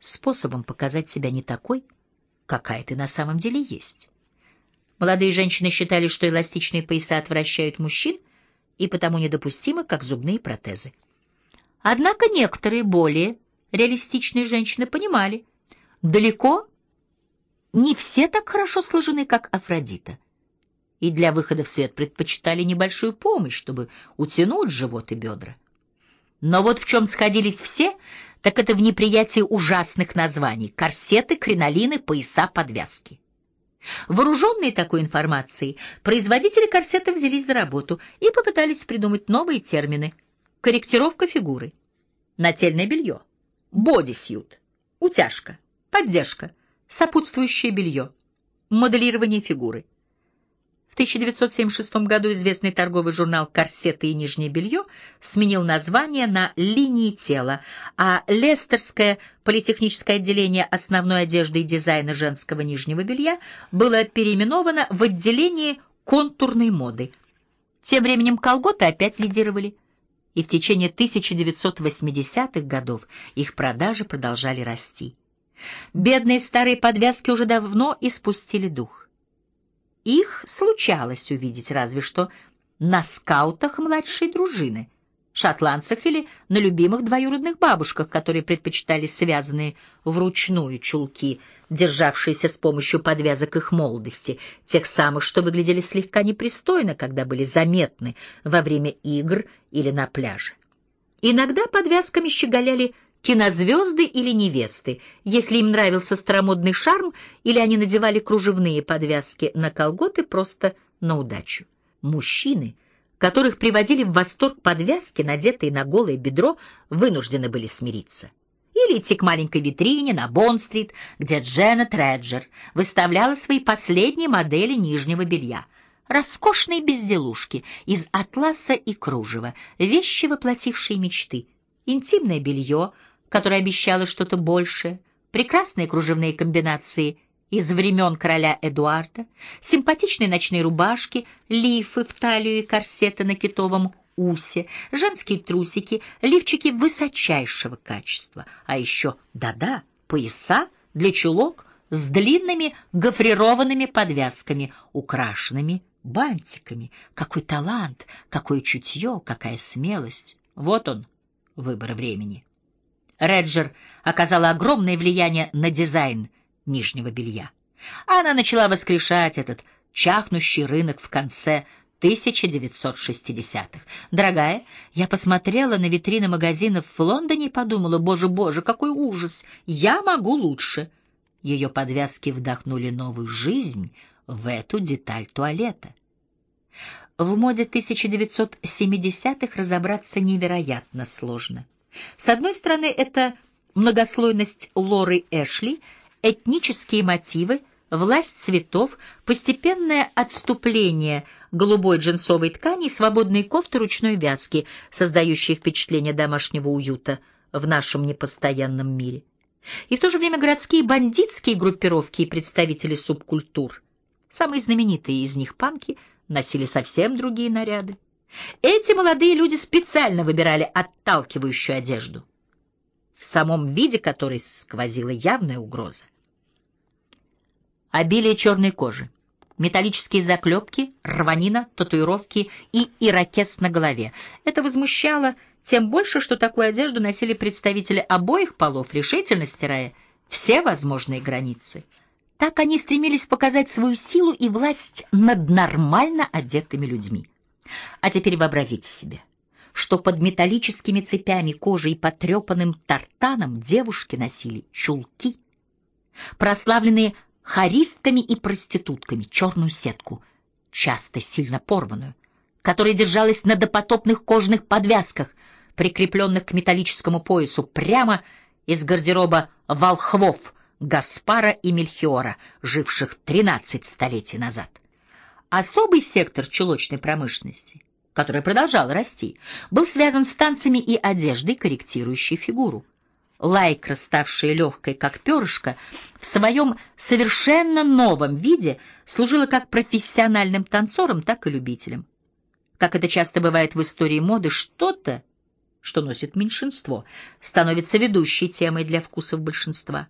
способом показать себя не такой, какая ты на самом деле есть. Молодые женщины считали, что эластичные пояса отвращают мужчин и потому недопустимы, как зубные протезы. Однако некоторые более реалистичные женщины понимали, далеко не все так хорошо сложены, как Афродита, и для выхода в свет предпочитали небольшую помощь, чтобы утянуть живот и бедра. Но вот в чем сходились все, так это в неприятии ужасных названий — корсеты, кринолины, пояса, подвязки. Вооруженные такой информацией, производители корсетов взялись за работу и попытались придумать новые термины. Корректировка фигуры, нательное белье, бодисьют, утяжка, поддержка, сопутствующее белье, моделирование фигуры. В 1976 году известный торговый журнал «Корсеты и нижнее белье» сменил название на «Линии тела», а Лестерское политехническое отделение основной одежды и дизайна женского нижнего белья было переименовано в отделение контурной моды. Тем временем колготы опять лидировали, и в течение 1980-х годов их продажи продолжали расти. Бедные старые подвязки уже давно испустили дух. Их случалось увидеть разве что на скаутах младшей дружины, шотландцах или на любимых двоюродных бабушках, которые предпочитали связанные вручную чулки, державшиеся с помощью подвязок их молодости, тех самых, что выглядели слегка непристойно, когда были заметны во время игр или на пляже. Иногда подвязками щеголяли кинозвезды или невесты, если им нравился старомодный шарм, или они надевали кружевные подвязки на колготы просто на удачу. Мужчины, которых приводили в восторг подвязки, надетые на голое бедро, вынуждены были смириться. Или идти к маленькой витрине на Бонн-стрит, где Дженна Треджер выставляла свои последние модели нижнего белья. Роскошные безделушки из атласа и кружева, вещи, воплотившие мечты, интимное белье — которая обещала что-то большее, прекрасные кружевные комбинации из времен короля Эдуарда, симпатичные ночные рубашки, лифы в талию и корсеты на китовом усе, женские трусики, лифчики высочайшего качества, а еще, да-да, пояса для чулок с длинными гофрированными подвязками, украшенными бантиками. Какой талант, какое чутье, какая смелость. Вот он, выбор времени. Реджер оказала огромное влияние на дизайн нижнего белья. Она начала воскрешать этот чахнущий рынок в конце 1960-х. Дорогая, я посмотрела на витрины магазинов в Лондоне и подумала, боже, боже, какой ужас, я могу лучше. Ее подвязки вдохнули новую жизнь в эту деталь туалета. В моде 1970-х разобраться невероятно сложно. С одной стороны, это многослойность Лоры Эшли, этнические мотивы, власть цветов, постепенное отступление голубой джинсовой ткани и свободные кофты ручной вязки, создающие впечатление домашнего уюта в нашем непостоянном мире. И в то же время городские бандитские группировки и представители субкультур, самые знаменитые из них панки, носили совсем другие наряды. Эти молодые люди специально выбирали отталкивающую одежду, в самом виде которой сквозила явная угроза. Обилие черной кожи, металлические заклепки, рванина, татуировки и ирокез на голове. Это возмущало тем больше, что такую одежду носили представители обоих полов, решительно стирая все возможные границы. Так они стремились показать свою силу и власть над нормально одетыми людьми. А теперь вообразите себе, что под металлическими цепями кожи и потрепанным тартаном девушки носили чулки, прославленные харистками и проститутками, черную сетку, часто сильно порванную, которая держалась на допотопных кожаных подвязках, прикрепленных к металлическому поясу прямо из гардероба волхвов Гаспара и Мельхиора, живших 13 столетий назад. Особый сектор чулочной промышленности, который продолжал расти, был связан с танцами и одеждой, корректирующей фигуру. Лайкра, ставшая легкой, как перышко, в своем совершенно новом виде служила как профессиональным танцором, так и любителем. Как это часто бывает в истории моды, что-то что носит меньшинство, становится ведущей темой для вкусов большинства.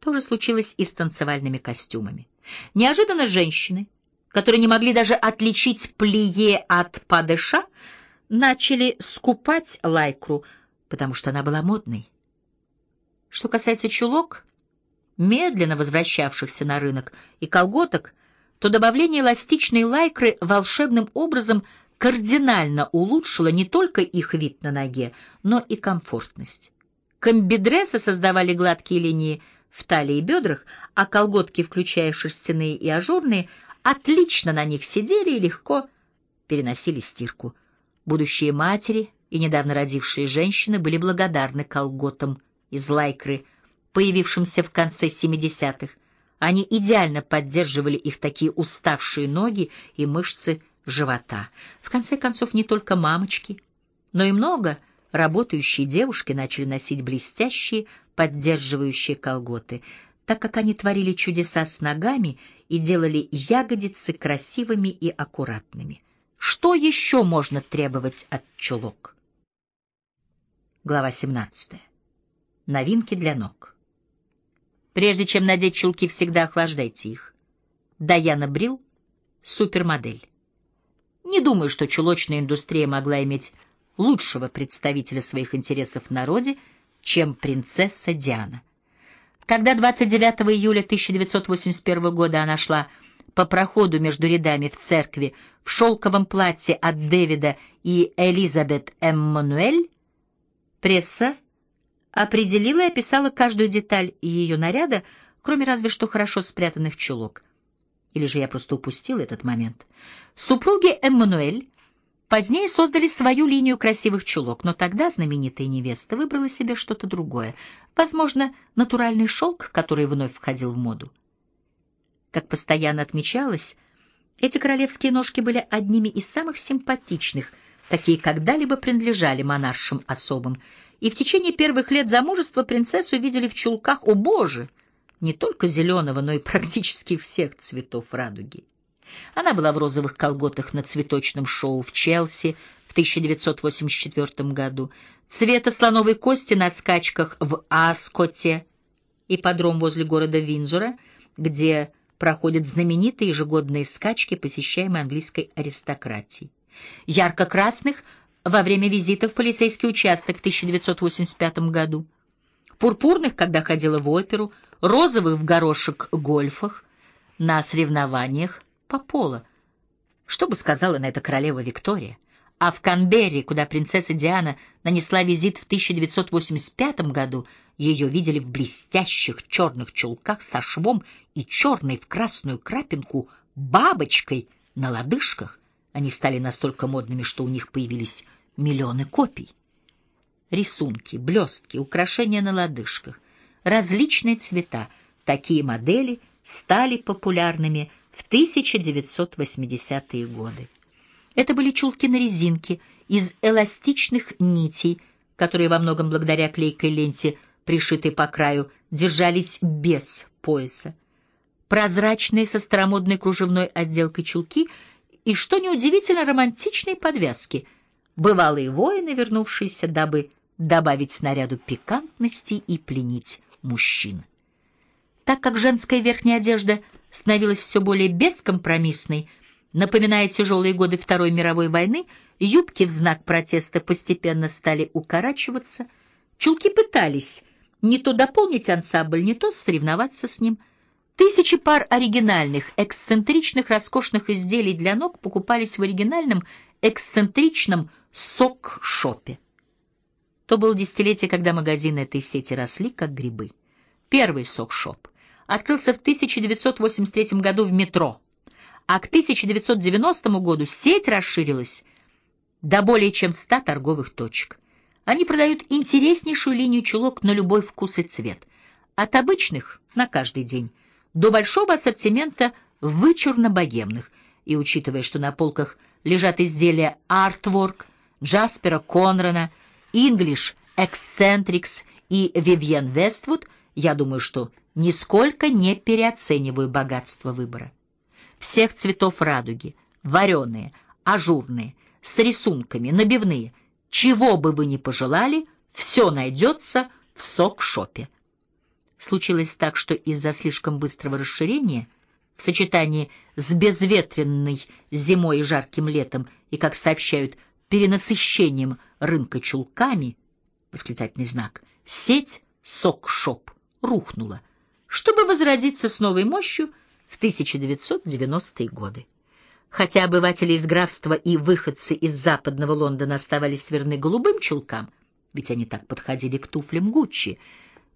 То же случилось и с танцевальными костюмами. Неожиданно женщины, которые не могли даже отличить плие от падыша, начали скупать лайкру, потому что она была модной. Что касается чулок, медленно возвращавшихся на рынок, и колготок, то добавление эластичной лайкры волшебным образом кардинально улучшило не только их вид на ноге, но и комфортность. Комбидресы создавали гладкие линии в талии и бедрах, а колготки, включая шерстяные и ажурные, отлично на них сидели и легко переносили стирку. Будущие матери и недавно родившие женщины были благодарны колготам из лайкры, появившимся в конце 70-х. Они идеально поддерживали их такие уставшие ноги и мышцы живота. В конце концов, не только мамочки, но и много работающие девушки начали носить блестящие, поддерживающие колготы, так как они творили чудеса с ногами и делали ягодицы красивыми и аккуратными. Что еще можно требовать от чулок? Глава 17. Новинки для ног. Прежде чем надеть чулки, всегда охлаждайте их. Даяна Брил, супермодель. Не думаю, что чулочная индустрия могла иметь лучшего представителя своих интересов в народе, чем принцесса Диана. Когда 29 июля 1981 года она шла по проходу между рядами в церкви в шелковом платье от Дэвида и Элизабет Эммануэль, пресса определила и описала каждую деталь ее наряда, кроме разве что хорошо спрятанных чулок. Или же я просто упустил этот момент. Супруги Эммануэль позднее создали свою линию красивых чулок, но тогда знаменитая невеста выбрала себе что-то другое, возможно, натуральный шелк, который вновь входил в моду. Как постоянно отмечалось, эти королевские ножки были одними из самых симпатичных, какие когда-либо принадлежали монаршим особам, и в течение первых лет замужества принцессу видели в чулках, о боже, не только зеленого, но и практически всех цветов радуги. Она была в розовых колготах на цветочном шоу в Челси в 1984 году, цвета слоновой кости на скачках в Аскоте и подром возле города Винзора, где проходят знаменитые ежегодные скачки, посещаемые английской аристократией. Ярко-красных во время визита в полицейский участок в 1985 году, пурпурных, когда ходила в оперу, розовых в горошек гольфах, на соревнованиях по поло. Что бы сказала на это королева Виктория? А в Канберре, куда принцесса Диана нанесла визит в 1985 году, ее видели в блестящих черных чулках со швом и черной в красную крапинку бабочкой на лодыжках. Они стали настолько модными, что у них появились миллионы копий. Рисунки, блестки, украшения на лодыжках, различные цвета. Такие модели стали популярными в 1980-е годы. Это были чулки на резинке из эластичных нитей, которые во многом благодаря клейкой ленте, пришитой по краю, держались без пояса. Прозрачные со старомодной кружевной отделкой чулки и, что неудивительно, романтичные подвязки. Бывалые воины, вернувшиеся, дабы добавить снаряду пикантности и пленить мужчин. Так как женская верхняя одежда становилась все более бескомпромиссной, напоминая тяжелые годы Второй мировой войны, юбки в знак протеста постепенно стали укорачиваться, чулки пытались не то дополнить ансамбль, не то соревноваться с ним. Тысячи пар оригинальных, эксцентричных, роскошных изделий для ног покупались в оригинальном, эксцентричном сок-шопе. То было десятилетие, когда магазины этой сети росли, как грибы. Первый сок-шоп открылся в 1983 году в метро, а к 1990 году сеть расширилась до более чем 100 торговых точек. Они продают интереснейшую линию чулок на любой вкус и цвет, от обычных на каждый день до большого ассортимента вычурно-богемных. И учитывая, что на полках лежат изделия Artwork, Джаспера Конрана, English Eccentrics и Vivienne Westwood, я думаю, что нисколько не переоцениваю богатство выбора. Всех цветов радуги, вареные, ажурные, с рисунками, набивные, Чего бы вы ни пожелали, все найдется в сок-шопе. Случилось так, что из-за слишком быстрого расширения в сочетании с безветренной зимой и жарким летом и, как сообщают, перенасыщением рынка чулками, восклицательный знак, сеть сок-шоп рухнула, чтобы возродиться с новой мощью в 1990-е годы. Хотя обыватели из графства и выходцы из западного Лондона оставались верны голубым чулкам, ведь они так подходили к туфлям Гуччи,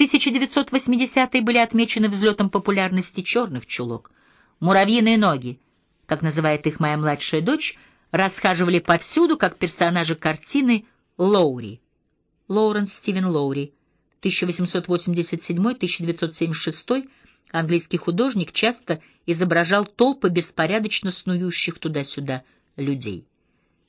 1980-е были отмечены взлетом популярности черных чулок. Муравьиные ноги, как называет их моя младшая дочь, расхаживали повсюду, как персонажи картины Лоури. Лоуренс Стивен Лоури, 1887-1976 Английский художник часто изображал толпы беспорядочно снующих туда-сюда людей.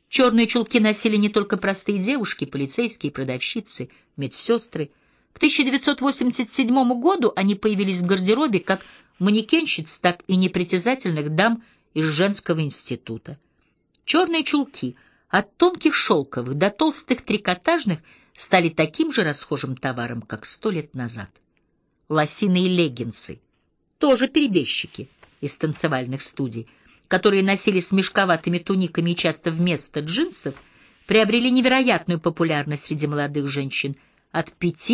Черные чулки носили не только простые девушки, полицейские, продавщицы, медсестры. К 1987 году они появились в гардеробе как манекенщиц, так и непритязательных дам из женского института. Черные чулки от тонких шелковых до толстых трикотажных стали таким же расхожим товаром, как сто лет назад. Лосиные леггинсы — тоже перебежчики из танцевальных студий, которые носили с мешковатыми туниками и часто вместо джинсов, приобрели невероятную популярность среди молодых женщин от 5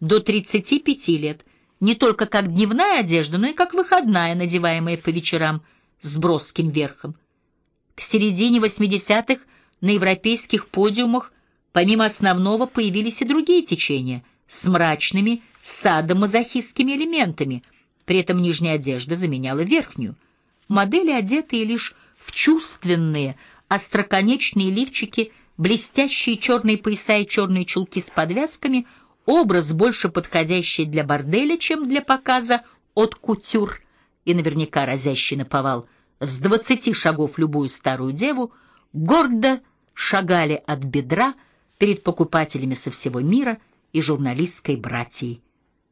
до 35 лет, не только как дневная одежда, но и как выходная, надеваемая по вечерам с броским верхом. К середине 80-х на европейских подиумах помимо основного появились и другие течения с мрачными садомазохистскими элементами – при этом нижняя одежда заменяла верхнюю. Модели, одетые лишь в чувственные, остроконечные лифчики, блестящие черные пояса и черные чулки с подвязками, образ, больше подходящий для борделя, чем для показа от кутюр, и наверняка разящий наповал с двадцати шагов любую старую деву, гордо шагали от бедра перед покупателями со всего мира и журналистской братьей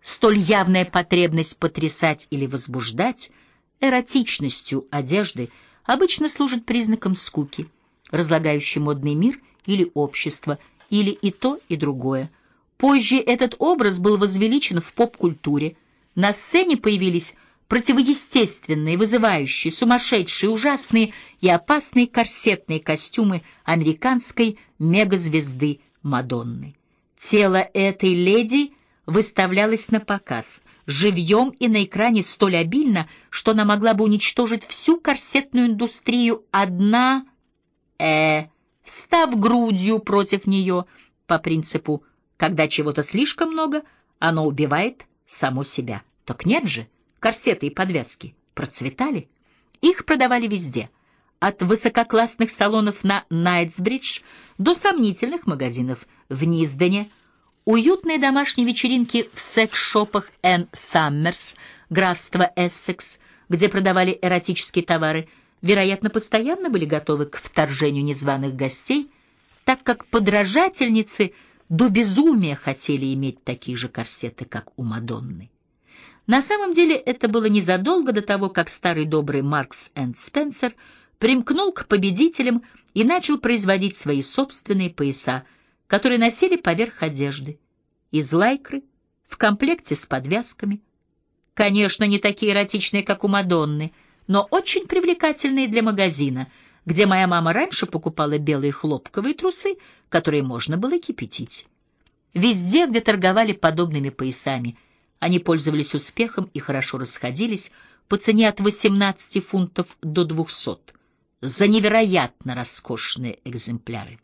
столь явная потребность потрясать или возбуждать эротичностью одежды обычно служит признаком скуки, разлагающей модный мир или общество, или и то, и другое. Позже этот образ был возвеличен в поп-культуре. На сцене появились противоестественные, вызывающие, сумасшедшие, ужасные и опасные корсетные костюмы американской мегазвезды Мадонны. Тело этой леди выставлялась на показ, живьем и на экране столь обильно, что она могла бы уничтожить всю корсетную индустрию одна, э, став грудью против нее, по принципу «когда чего-то слишком много, оно убивает само себя». Так нет же, корсеты и подвязки процветали. Их продавали везде, от высококлассных салонов на Найтсбридж до сомнительных магазинов в Низдене, Уютные домашние вечеринки в секс-шопах Энн Саммерс, графство Эссекс, где продавали эротические товары, вероятно, постоянно были готовы к вторжению незваных гостей, так как подражательницы до безумия хотели иметь такие же корсеты, как у Мадонны. На самом деле это было незадолго до того, как старый добрый Маркс энд Спенсер примкнул к победителям и начал производить свои собственные пояса, которые носили поверх одежды, из лайкры, в комплекте с подвязками. Конечно, не такие эротичные, как у Мадонны, но очень привлекательные для магазина, где моя мама раньше покупала белые хлопковые трусы, которые можно было кипятить. Везде, где торговали подобными поясами, они пользовались успехом и хорошо расходились по цене от 18 фунтов до 200 за невероятно роскошные экземпляры.